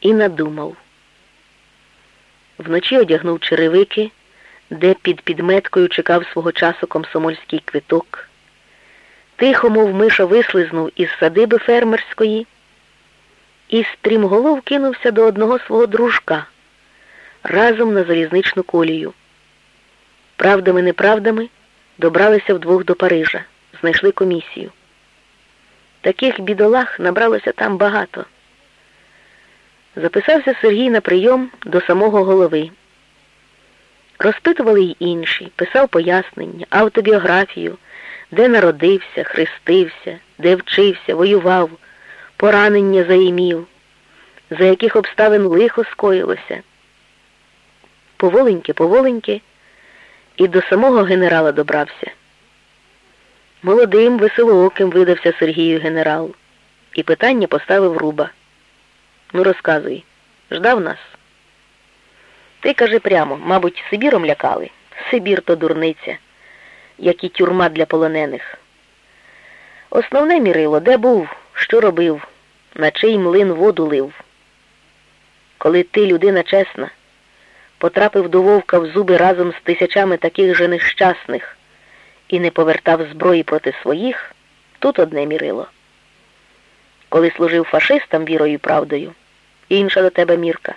і надумав. Вночі одягнув черевики, де під підметкою чекав свого часу комсомольський квиток. Тихо, мов миша, вислизнув із садиби фермерської і стрімголов кинувся до одного свого дружка разом на залізничну колію. Правдами-неправдами добралися вдвох до Парижа, знайшли комісію. Таких бідолах набралося там багато. Записався Сергій на прийом до самого голови. Розпитували й інші, писав пояснення, автобіографію, де народився, хрестився, де вчився, воював, поранення заімів, за яких обставин лихо скоїлося. Поволеньки, поволеньки, і до самого генерала добрався. Молодим, веселооким видався Сергію генерал, і питання поставив руба. Ну, розказуй, ждав нас? Ти кажи прямо, мабуть, Сибіром лякали. Сибір то дурниця, як і тюрма для полонених. Основне мірило, де був, що робив, на чий млин воду лив. Коли ти, людина чесна, потрапив до вовка в зуби разом з тисячами таких же нещасних і не повертав зброї проти своїх, тут одне мірило. Коли служив фашистам вірою і правдою, інша до тебе мірка.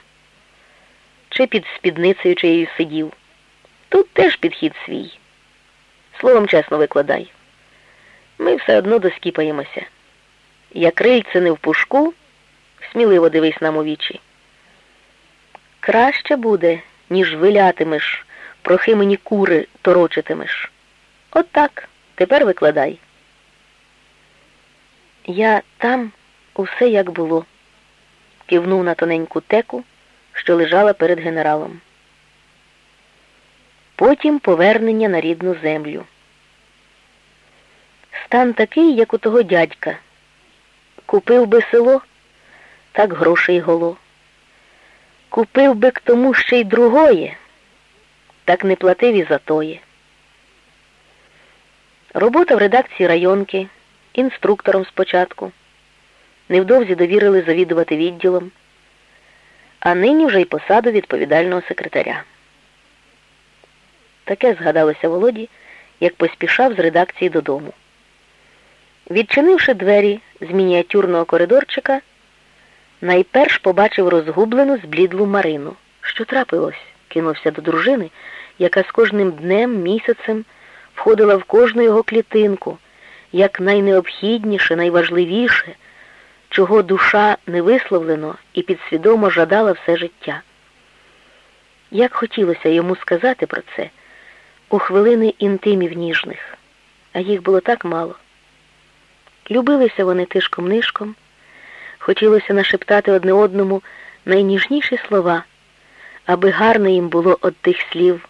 Чи під спідницею чиєю сидів. Тут теж підхід свій. Словом чесно викладай. Ми все одно доскіпаємося. Як рильце не в пушку, сміливо дивись нам у вічі. Краще буде, ніж вилятимеш, прохи мені кури торочитимеш. От так, тепер викладай. Я там усе як було, кивнув на тоненьку теку, що лежала перед генералом. Потім повернення на рідну землю. Стан такий, як у того дядька. Купив би село, так грошей голо. Купив би к тому ще й другое, так не платив і за тоє. Робота в редакції районки, інструктором спочатку. Невдовзі довірили завідувати відділом, а нині вже й посаду відповідального секретаря. Таке згадалося Володі, як поспішав з редакції додому. Відчинивши двері з мініатюрного коридорчика, найперш побачив розгублену зблідлу Марину. Що трапилось? кинувся до дружини, яка з кожним днем, місяцем входила в кожну його клітинку, як найнеобхідніше, найважливіше, чого душа не висловлено і підсвідомо жадала все життя. Як хотілося йому сказати про це у хвилини інтимів ніжних, а їх було так мало. Любилися вони тишком-нишком, хотілося нашептати одне одному найніжніші слова, аби гарно їм було од тих слів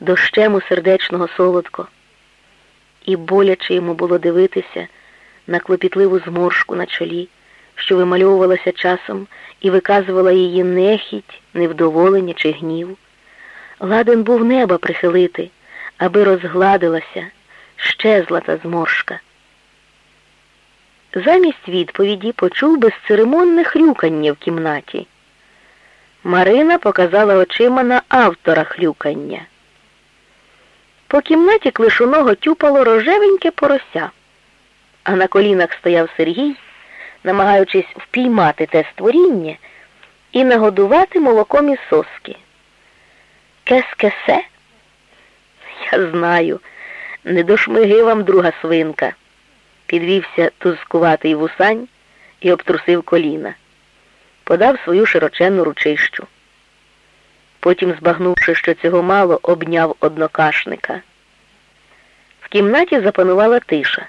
дощему сердечного солодко, і боляче йому було дивитися на клопітливу зморшку на чолі, що вимальовувалася часом і виказувала її нехіть, невдоволення чи гнів. Ладен був неба прихилити, аби розгладилася, щезла та зморшка. Замість відповіді почув безцеремонне хрюкання в кімнаті. Марина показала очима на автора хрюкання. По кімнаті клишуного тюпало рожевеньке порося, а на колінах стояв Сергій, намагаючись впіймати те створіння і нагодувати молоком із соски. Кес-кесе? Я знаю, не дошмиги вам друга свинка. Підвівся тузкуватий вусань і обтрусив коліна, подав свою широченну ручищу. Потім, збагнувши, що цього мало, обняв однокашника. В кімнаті запанувала тиша.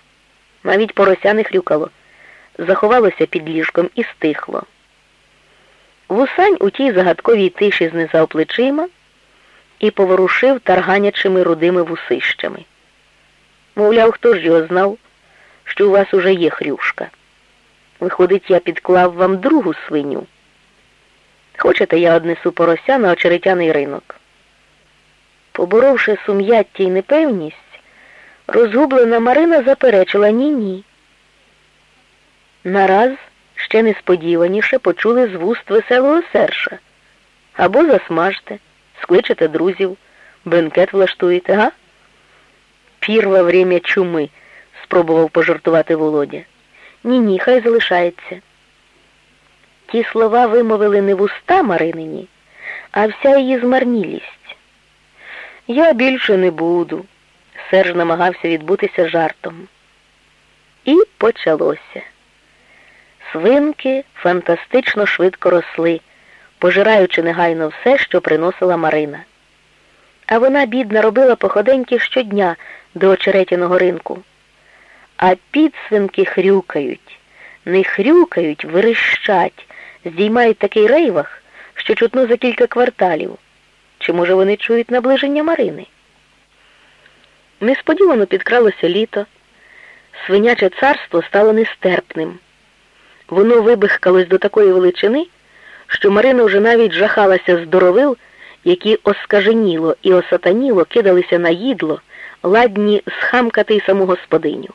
Навіть порося не хрюкало, заховалося під ліжком і стихло. Вусань у тій загадковій тиші знизав плечима і поворушив тарганячими рудими вусищами. Мовляв, хто ж його знав, що у вас уже є хрюшка. Виходить, я підклав вам другу свиню. Хочете, я однесу порося на очеретяний ринок. Поборовши сум'яття й непевність, розгублена Марина заперечила ні-ні. Нараз ще несподіваніше почули з вуст веселого серша. Або засмажте, скличете друзів, бенкет влаштуєте, га? Пірва время чуми, спробував пожартувати Володя. Ні-ні, хай залишається. Ті слова вимовили не вуста Маринині, а вся її змарнілість. Я більше не буду. Серж намагався відбутися жартом. І почалося. Свинки фантастично швидко росли, пожираючи негайно все, що приносила Марина. А вона, бідна, робила походеньки щодня до очеретяного ринку. А підсвинки хрюкають, не хрюкають, верещать, здіймають такий рейвах, що чутно за кілька кварталів. Чи, може, вони чують наближення Марини? Несподівано підкралося літо. Свиняче царство стало нестерпним. Воно вибихкалось до такої величини, що Марина вже навіть жахалася здоровил, які оскаженіло і осатаніло кидалися на їдло, ладні схамкати й саму господиню.